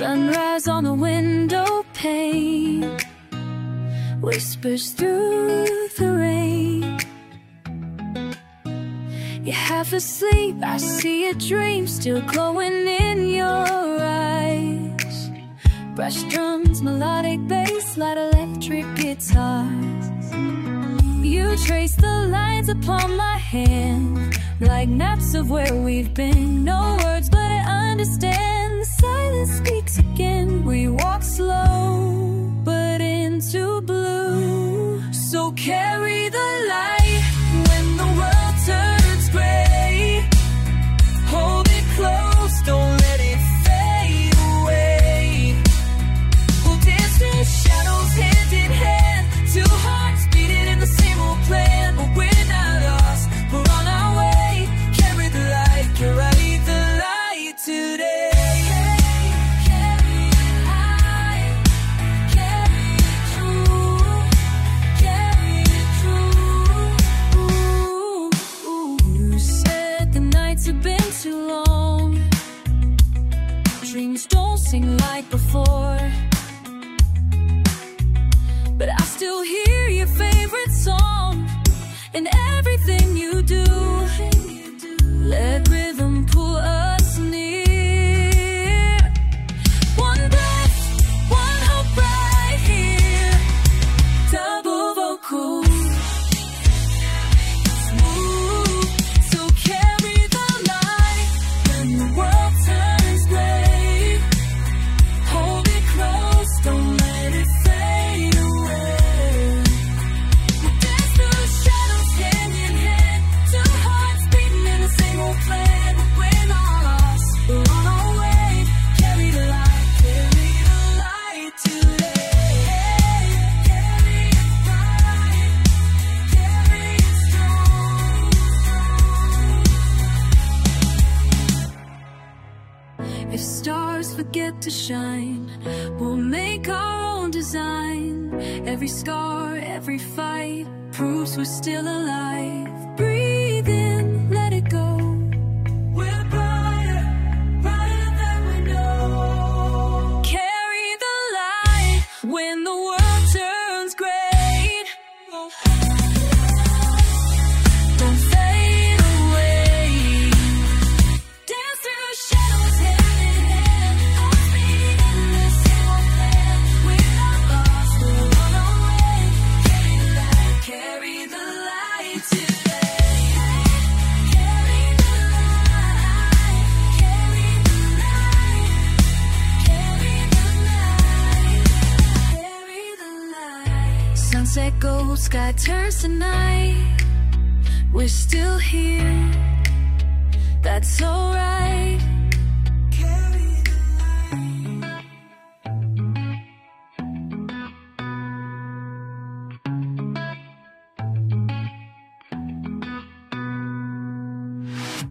Sunrise on the window pane whispers through the rain. You're half asleep, I see a dream still glowing in your eyes. Brush drums, melodic bass, light electric guitars. You trace the lines upon my hand, like maps of where we've been. No words, but I understand. The silence Dreams like before. But I still hear your favorite song in everything you do. If stars forget to shine, we'll make our own design. Every scar, every fight proves we're still alive. Breathe in, let it go. We're brighter, brighter than we know. Carry the light when the world Sunset gold, sky turns to night. We're still here. That's alright.